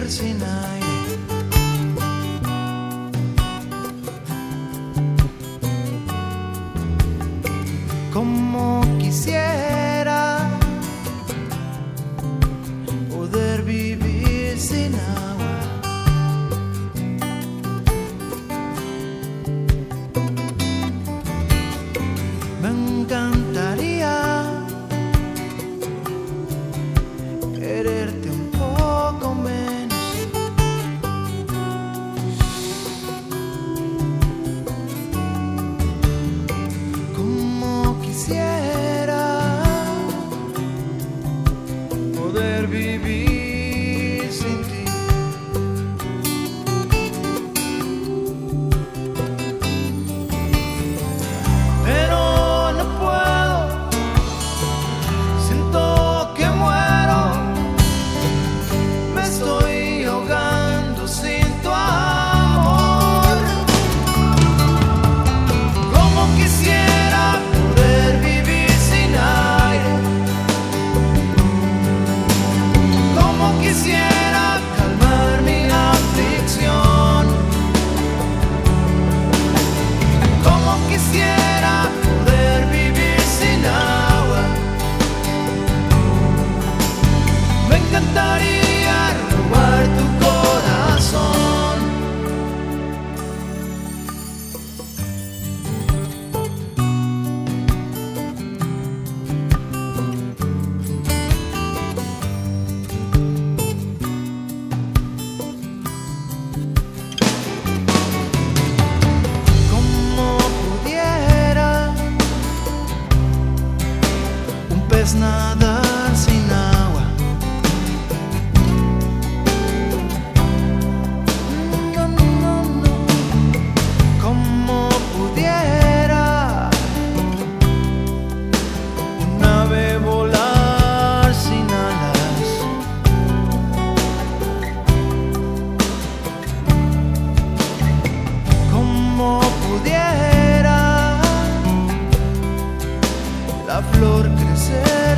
virginai Como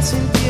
pudiera